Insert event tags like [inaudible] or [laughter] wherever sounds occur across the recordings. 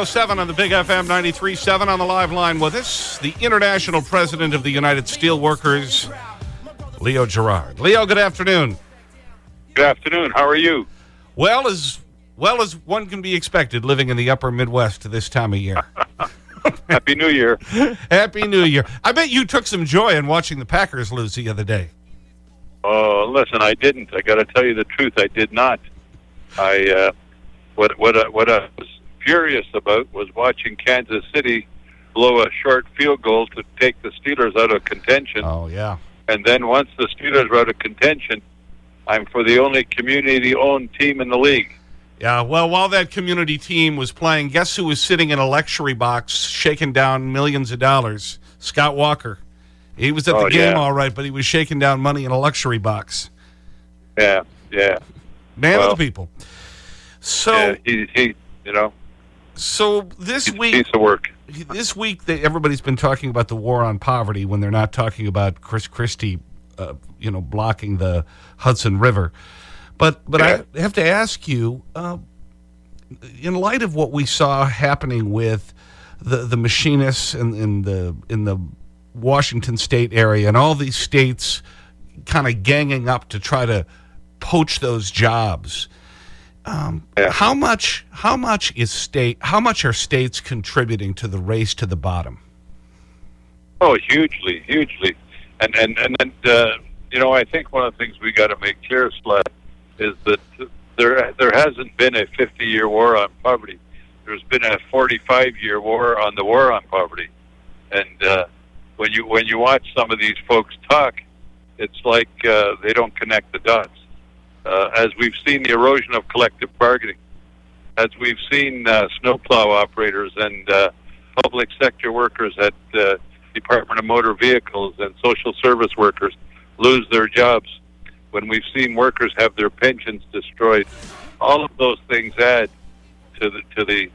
307 on the Big FM 93.7 on the live line with us, the international president of the United Steelworkers, Leo Gerard. Leo, good afternoon. Good afternoon. How are you? Well as, well as one can be expected living in the upper Midwest this time of year. [laughs] [laughs] Happy New Year. Happy New Year. I bet you took some joy in watching the Packers lose the other day. Oh, listen, I didn't. I got to tell you the truth. I did not. I uh, what what what I was furious about was watching Kansas City blow a short field goal to take the Steelers out of contention, Oh, yeah. and then once the Steelers were out of contention, I'm for the only community-owned team in the league. Yeah, well, while that community team was playing, guess who was sitting in a luxury box shaking down millions of dollars? Scott Walker. He was at the Oh, game yeah. all right, but he was shaking down money in a luxury box. Yeah, yeah. Man Well, of the people. So, yeah he, he, you know, so this a week, piece of work. this week, they, everybody's been talking about the war on poverty when they're not talking about Chris Christie, uh, you know, blocking the Hudson River. But, but Yeah. I have to ask you, uh, in light of what we saw happening with the, the machinists in, in, the, in the Washington state area and all these states kind of ganging up to try to poach those jobs. Um, Yeah. How much? How much is state? How much are states contributing to the race to the bottom? Oh, hugely, hugely, and and and then uh, you know I think one of the things we got to make clear, Sly, is that there there hasn't been a 50 year war on poverty. There's been a 45 year war on the war on poverty, and uh, when you when you watch some of these folks talk, it's like uh, they don't connect the dots. Uh, as we've seen the erosion of collective bargaining, as we've seen uh, snowplow operators and uh, public sector workers at uh, Department of Motor Vehicles and social service workers lose their jobs, when we've seen workers have their pensions destroyed, all of those things add to the to the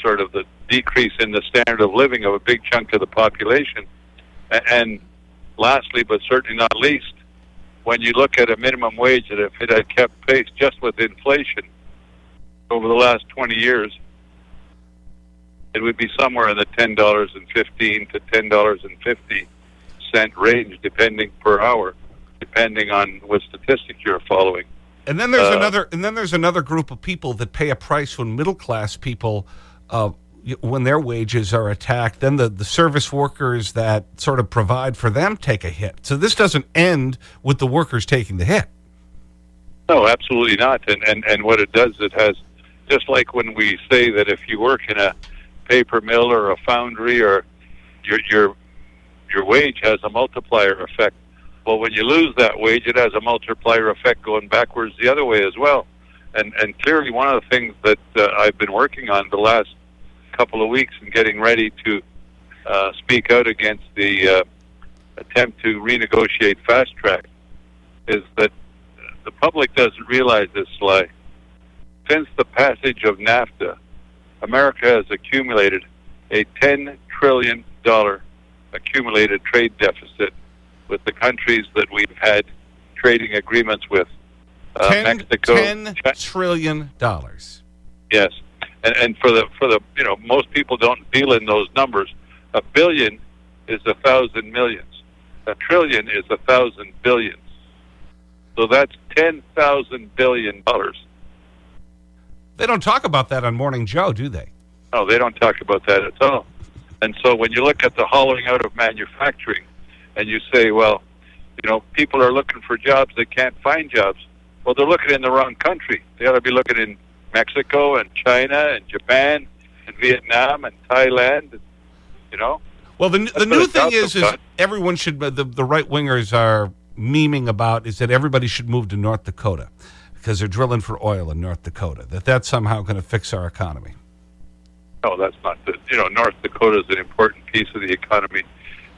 sort of the decrease in the standard of living of a big chunk of the population. And lastly, but certainly not least, when you look at a minimum wage that if it had kept pace just with inflation over the last 20 years, it would be somewhere in the ten dollars and fifteen to ten dollars and fifty cent range, depending per hour, depending on what statistic you're following. And then there's Uh, another. And then there's another group of people that pay a price when middle class people, uh, when their wages are attacked. Then the the service workers that sort of provide for them take a hit. So this doesn't end with the workers taking the hit. No, absolutely not. And and and what it does, it has just like when we say that if you work in a paper mill or a foundry, or your your your wage has a multiplier effect. Well, when you lose that wage, it has a multiplier effect going backwards the other way as well. And and clearly, one of the things that uh, I've been working on the last couple of weeks and getting ready to uh, speak out against the uh, attempt to renegotiate fast track is that the public doesn't realize this, Sly. Since the passage of NAFTA, America has accumulated a $10 trillion accumulated trade deficit with the countries that we've had trading agreements with. Uh, Ten Mexico, ten Chi- trillion dollars. Yes, and and for the for the you know most people don't deal in those numbers. A billion is a thousand millions. A trillion is a thousand billions. So that's ten thousand billion dollars. They don't talk about that on Morning Joe, do they? No, they don't talk about that at all. And so when you look at the hollowing out of manufacturing, and you say, well, you know, people are looking for jobs, they can't find jobs. Well, they're looking in the wrong country. They ought to be looking in Mexico and China and Japan and Vietnam and Thailand. And, you know, Well, the, the new thing is, is everyone should, uh, the, the right wingers are memeing about is that everybody should move to North Dakota because they're drilling for oil in North Dakota, that that's somehow going to fix our economy. no, that's not the. You know, North Dakota is an important piece of the economy.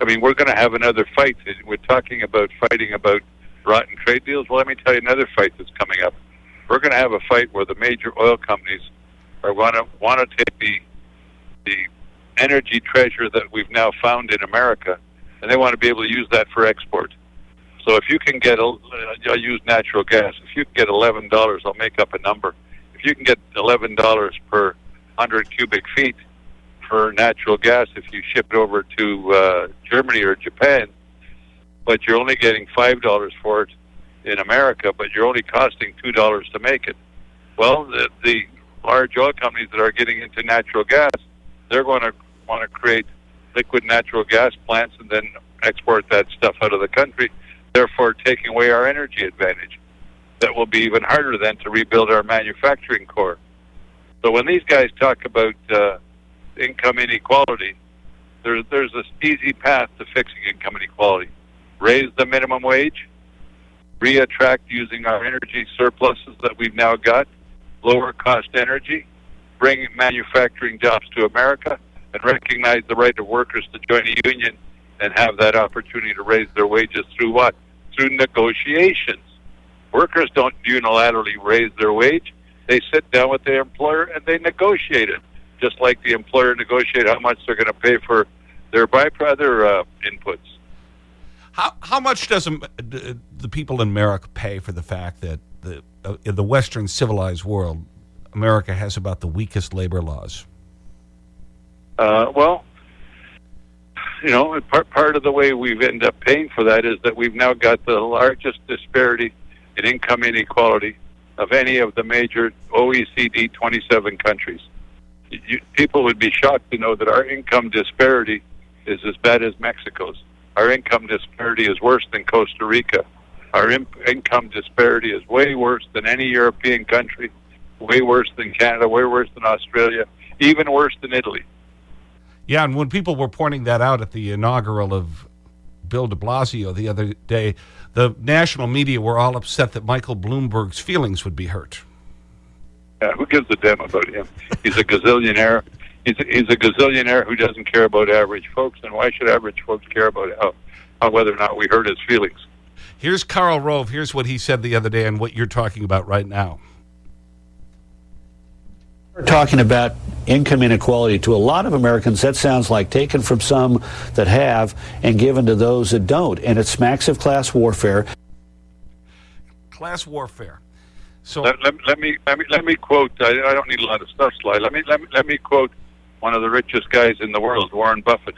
I mean, we're going to have another fight. We're talking about fighting about rotten trade deals. Well, let me tell you another fight that's coming up. We're going to have a fight where the major oil companies are going to want to take the the energy treasure that we've now found in America, and they want to be able to use that for export. So if you can get, a, uh, I'll use natural gas. If you can get eleven dollars, I'll make up a number. If you can get eleven dollars per hundred cubic feet for natural gas, if you ship it over to uh, Germany or Japan, but you're only getting five dollars for it in America, but you're only costing two dollars to make it. Well, the, the large oil companies that are getting into natural gas, they're going to want to create liquid natural gas plants and then export that stuff out of the country, therefore taking away our energy advantage. That will be even harder then to rebuild our manufacturing core. So when these guys talk about uh, income inequality, there's there's this easy path to fixing income inequality. Raise the minimum wage, re-attract using our energy surpluses that we've now got, lower cost energy, bring manufacturing jobs to America, and recognize the right of workers to join a union and have that opportunity to raise their wages through what? Through negotiations. Workers don't unilaterally raise their wage. They sit down with their employer and they negotiate it, just like the employer negotiate how much they're going to pay for their byproduct uh, inputs. How, how much does um, the people in America pay for the fact that the, uh, in the Western civilized world, America has about the weakest labor laws? Uh, well, you know, part part of the way we've ended up paying for that is that we've now got the largest disparity in income inequality of any of the major OECD 27 countries. You, people would be shocked to know that our income disparity is as bad as Mexico's. Our income disparity is worse than Costa Rica. Our in, income disparity is way worse than any European country, way worse than Canada, way worse than Australia, even worse than Italy. Yeah, and when people were pointing that out at the inaugural of Bill de Blasio the other day, the national media were all upset that Michael Bloomberg's feelings would be hurt. Yeah, who gives a damn about him? He's a gazillionaire. He's a, he's a gazillionaire who doesn't care about average folks. And why should average folks care about how, how whether or not we hurt his feelings? Here's Karl Rove. Here's what he said the other day and what you're talking about right now. We're talking about income inequality. To a lot of Americans, that sounds like taken from some that have and given to those that don't. And it smacks of class warfare. Class warfare. So, Let, let, let me let me let me quote. I, I don't need a lot of stuff, Sly. Let me let me let me quote one of the richest guys in the world, Warren Buffett.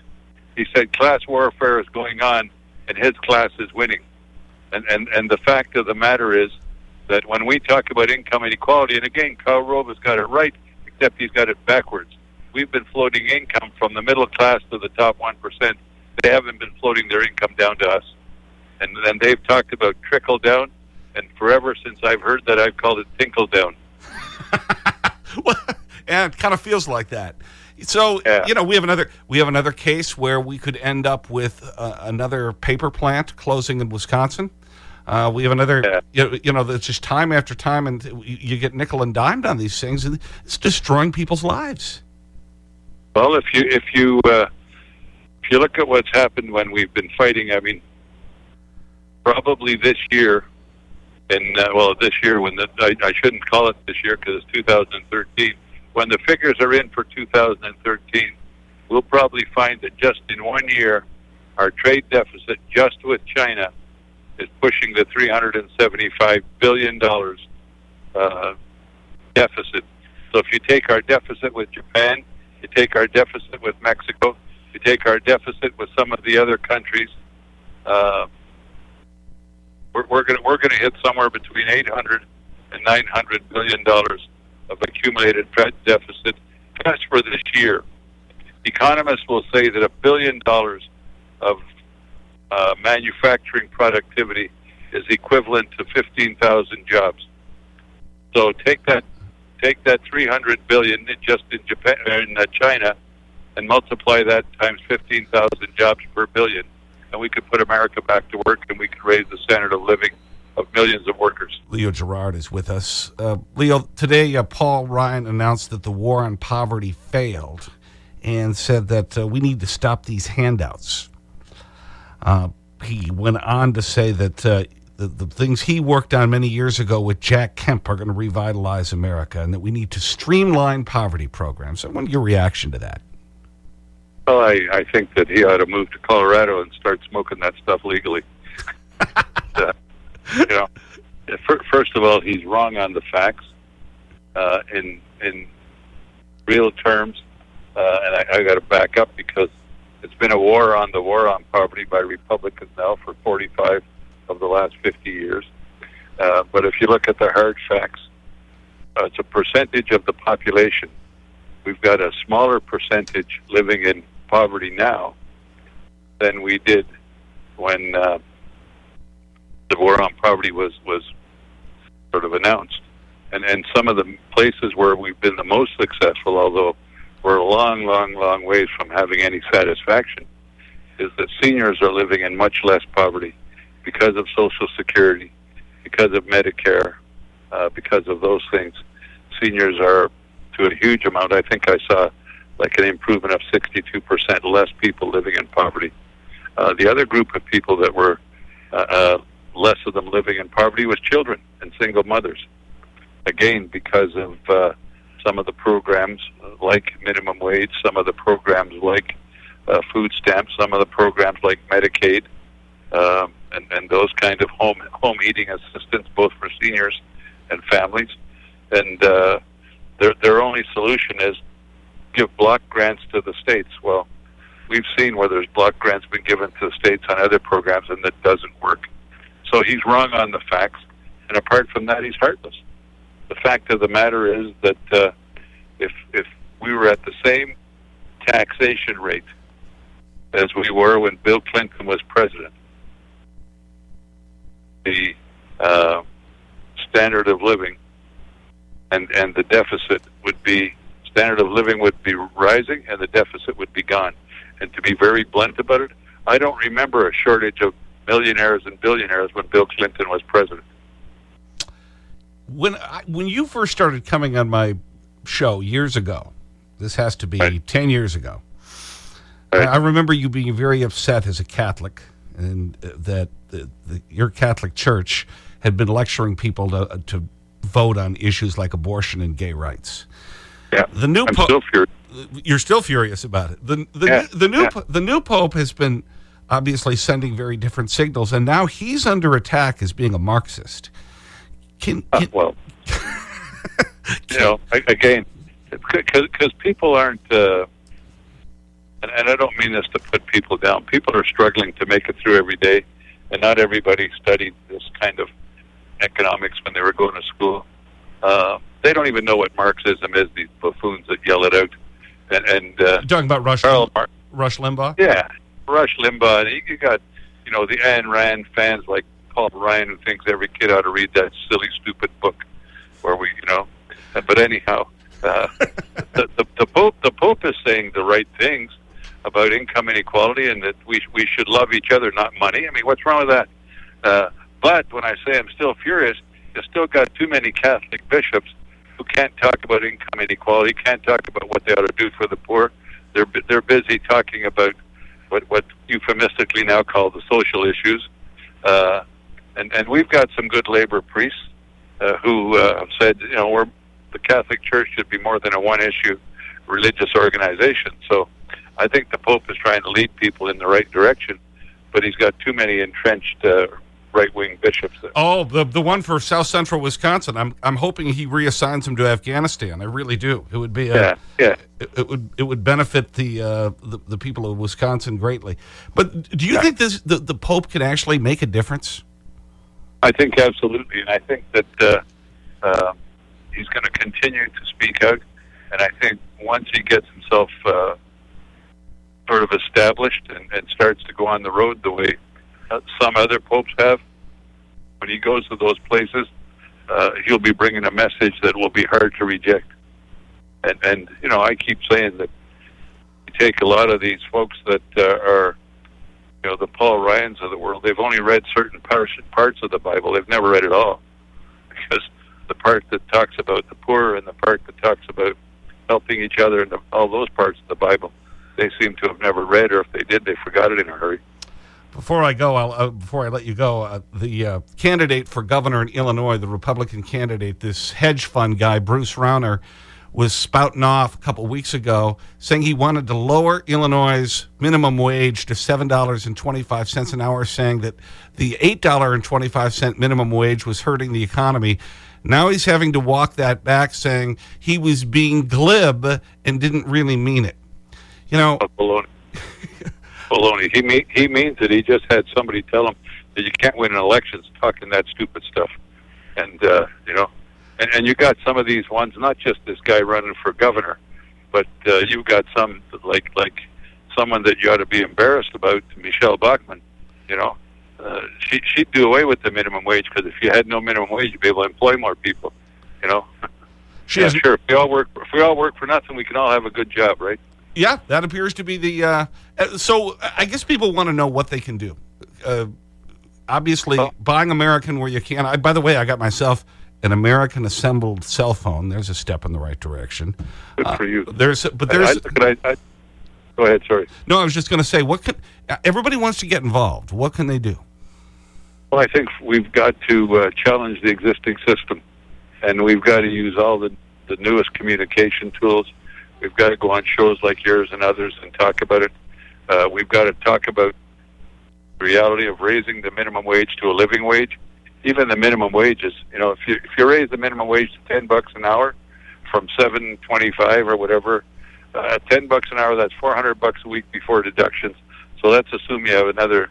He said, "Class warfare is going on, and his class is winning." And and and the fact of the matter is that when we talk about income inequality, and again, Karl Rove has got it right, except he's got it backwards. We've been floating income from the middle class to the top one percent. They haven't been floating their income down to us, and then they've talked about trickle down. And forever since I've heard that, I've called it tinkle down. [laughs] [laughs] yeah, it kind of feels like that. So, Yeah. you know, we have another we have another case where we could end up with uh, another paper plant closing in Wisconsin. Uh, we have another, Yeah. you, know, you know, it's just time after time, and you, you get nickel and dimed on these things, and it's destroying people's lives. Well, if you if you uh, if you look at what's happened when we've been fighting, I mean, probably this year, and uh, well, this year when the I, I shouldn't call it this year because it's 2013. When the figures are in for 2013, we'll probably find that just in one year, our trade deficit just with China is pushing the 375 billion dollars uh, deficit. So if you take our deficit with Japan, you take our deficit with Mexico, you take our deficit with some of the other countries, uh, we're, we're going to we're to hit somewhere between 800 and 900 billion dollars of accumulated trade deficit just for this year. Economists will say that a billion dollars of uh, manufacturing productivity is equivalent to 15,000 jobs. So take that take that 300 billion just in Japan, in uh, China, and multiply that times 15,000 jobs per billion, and we could put America back to work, and we could raise the standard of living of millions of workers. Leo Gerard is with us. Uh, Leo, today uh, Paul Ryan announced that the war on poverty failed and said that uh, we need to stop these handouts. Uh, he went on to say that uh, the, the things he worked on many years ago with Jack Kemp are going to revitalize America and that we need to streamline poverty programs. I want your reaction to that. Well, I, I think that he ought to move to Colorado and start smoking that stuff legally. [laughs] [laughs] you know, first of all, he's wrong on the facts. Uh, in in real terms, uh, and I, I got to back up because it's been a war on the war on poverty by Republicans now for 45 of the last 50 years. Uh, but if you look at the hard facts, uh, it's a percentage of the population. We've got a smaller percentage living in poverty now than we did when uh, the war on poverty was was sort of announced. And and some of the places where we've been the most successful, although we're a long, long, long ways from having any satisfaction, is that seniors are living in much less poverty because of Social Security, because of Medicare, uh, because of those things. Seniors are, to a huge amount, I think I saw like an improvement of 62% less people living in poverty. Uh, the other group of people that were uh, uh, less of them living in poverty was children and single mothers. Again, because of uh, some of the programs like minimum wage, some of the programs like uh, food stamps, some of the programs like Medicaid, um, and, and those kind of home home eating assistance, both for seniors and families. And uh, their their only solution is give block grants to the states. Well, we've seen where there's block grants been given to the states on other programs, and that doesn't work. So he's wrong on the facts, and apart from that, he's heartless. The fact of the matter is that uh, if if we were at the same taxation rate as we were when Bill Clinton was president, the uh, standard of living and and the deficit would be standard of living would be rising and the deficit would be gone. And to be very blunt about it, I don't remember a shortage of millionaires and billionaires when Bill Clinton was president. When, I, when you first started coming on my show years ago, this has to be Right. 10 years ago, Right. I, remember you being very upset as a Catholic and uh, that the, the, your Catholic church had been lecturing people to, to vote on issues like abortion and gay rights. Yeah, The new I'm po- still furious. you're still furious about it. The, the, Yeah, the, new, yeah. the new pope has been obviously sending very different signals, and now he's under attack as being a Marxist. Can, Uh, can, well, [laughs] you know, again, because people aren't, uh, and, and I don't mean this to put people down. People are struggling to make it through every day, and not everybody studied this kind of economics when they were going to school. Uh, they don't even know what Marxism is. These buffoons that yell it out, and and uh, you're talking about Rush, Karl Marx. Rush Limbaugh? Yeah, Rush Limbaugh. And you got, you know, the Ayn Rand fans like Paul Ryan who thinks every kid ought to read that silly, stupid book, where we, you know. But anyhow, uh, [laughs] the, the the Pope the Pope is saying the right things about income inequality and that we we should love each other, not money. I mean, what's wrong with that? Uh, but when I say I'm still furious, you still got too many Catholic bishops who can't talk about income inequality, can't talk about what they ought to do for the poor. They're they're busy talking about what what euphemistically now called the social issues, uh, and and we've got some good labor priests uh, who uh, have said you know we're the Catholic Church should be more than a one issue religious organization. So I think the Pope is trying to lead people in the right direction, but he's got too many entrenched uh, right wing bishops there. Oh, the, the one for South Central Wisconsin. I'm, I'm hoping he reassigns him to Afghanistan. I really do. It would be a, Yeah, yeah. it, it would it would benefit the, uh, the the people of Wisconsin greatly. But do you think this the, the Pope can actually make a difference? I think absolutely, and I think that uh, uh, he's going to continue to speak out. And I think once he gets himself uh, sort of established and, and starts to go on the road the way some other popes have, when he goes to those places, uh, he'll be bringing a message that will be hard to reject. And and you know, I keep saying that you take a lot of these folks that uh, are, you know, the Paul Ryans of the world. They've only read certain parts parts of the Bible. They've never read it all, [laughs] because the part that talks about the poor and the part that talks about helping each other and all those parts of the Bible, they seem to have never read, or if they did, they forgot it in a hurry. Before I go, I'll, uh, before I let you go, uh, the uh, candidate for governor in Illinois, the Republican candidate, this hedge fund guy, Bruce Rauner, was spouting off a couple weeks ago saying he wanted to lower Illinois' minimum wage to $7.25 an hour, saying that the $8.25 minimum wage was hurting the economy. Now he's having to walk that back, saying he was being glib and didn't really mean it. You know, [laughs] baloney. He mean, he means that he just had somebody tell him that you can't win an election talking that stupid stuff, and uh, you know, and and you got some of these ones, not just this guy running for governor, but uh, you've got some like like someone that you ought to be embarrassed about, Michele Bachmann. You know, uh, she she'd do away with the minimum wage because if you had no minimum wage, you'd be able to employ more people. You know, she yeah, sure. If we all work, if we all work for nothing, we can all have a good job, right? Yeah, that appears to be the. Uh, uh, so I guess people want to know what they can do. Uh, obviously, buying American where you can. I, by the way, I got myself an American assembled cell phone. There's a step in the right direction. Good for you. There's, but there's. I, I, go ahead. Sorry. no, I was just going to say, what can everybody wants to get involved? What can they do? Well, I think we've got to uh, challenge the existing system, and we've got to use all the, the newest communication tools. We've got to go on shows like yours and others and talk about it. Uh, we've got to talk about the reality of raising the minimum wage to a living wage. Even the minimum wages, you know, if you if you raise the minimum wage to ten bucks an hour from seven twenty five or whatever, uh, ten bucks an hour, that's four hundred bucks a week before deductions. So let's assume you have another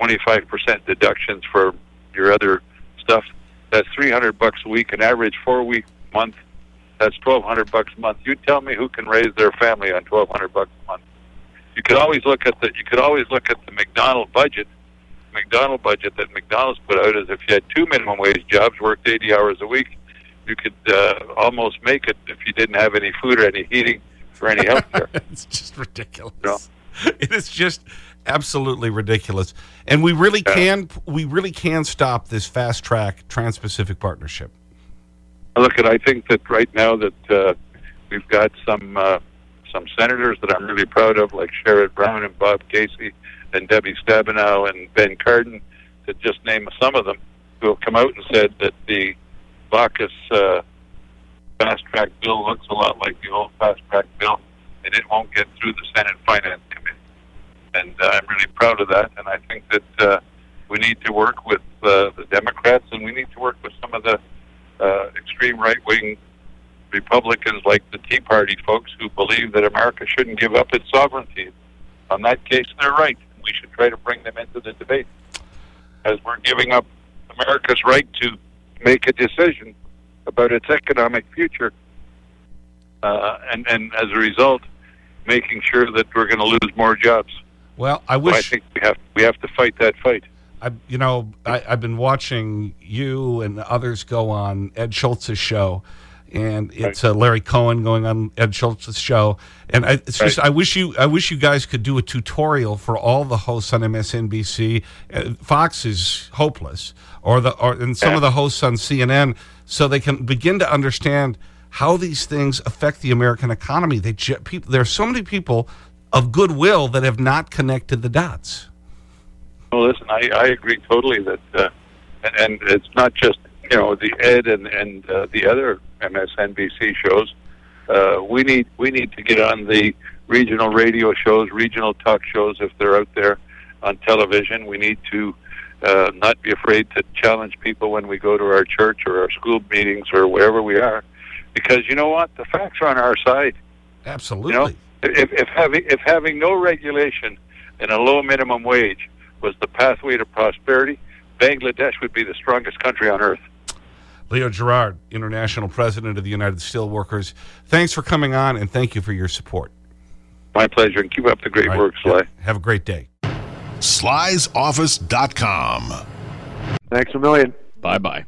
25% deductions for your other stuff. That's 300 bucks a week, an average four week month. That's 1200 bucks a month. You tell me who can raise their family on 1200 bucks a month. You could always look at the you could always look at the McDonald budget. McDonald budget that McDonald's put out is if you had two minimum wage jobs, worked 80 hours a week, you could uh, almost make it if you didn't have any food or any heating or any health care. [laughs] it's just ridiculous. No. [laughs] It is just absolutely ridiculous. And we really can we really can stop this fast track Trans-Pacific partnership. Look, at I think that right now that uh, we've got some uh, some senators that I'm really proud of, like Sherrod Brown and Bob Casey and Debbie Stabenow and Ben Cardin, to just name some of them, who have come out and said that the Baucus uh, fast track bill looks a lot like the old fast track bill, and it won't get through the Senate Finance Committee. And uh, I'm really proud of that, and I think that uh, we need to work with uh, the Democrats, and we need to work with some of the uh, extreme right wing Republicans like the Tea Party folks who believe that America shouldn't give up its sovereignty. On that case, they're right. We should try to bring them into the debate as we're giving up America's right to make a decision about its economic future. Uh, and, and as a result, making sure that we're going to lose more jobs. Well, I So I wish think we have we have to fight that fight. I, you know, I, I've been watching you and others go on Ed Schultz's show, and it's uh, Larry Cohen going on Ed Schultz's show, and I, it's just I wish you I wish you guys could do a tutorial for all the hosts on MSNBC. Uh, Fox is hopeless, or the or and some Yeah. of the hosts on CNN, so they can begin to understand how these things affect the American economy. They people there are so many people of goodwill that have not connected the dots. Well, listen, I, I agree totally that, uh, and, and it's not just you know the Ed and and uh, the other MSNBC shows. Uh, we need we need to get on the regional radio shows, regional talk shows if they're out there on television. We need to uh, not be afraid to challenge people when we go to our church or our school meetings or wherever we are, because you know what, the facts are on our side. Absolutely. You know, if, if having if having no regulation and a low minimum wage was the pathway to prosperity, Bangladesh would be the strongest country on earth. Leo Gerard, International President of the United Steelworkers, thanks for coming on and thank you for your support. My pleasure, and keep up the great All right. work, Sly. Have a great day. slysoffice.com. Thanks a million. Bye bye.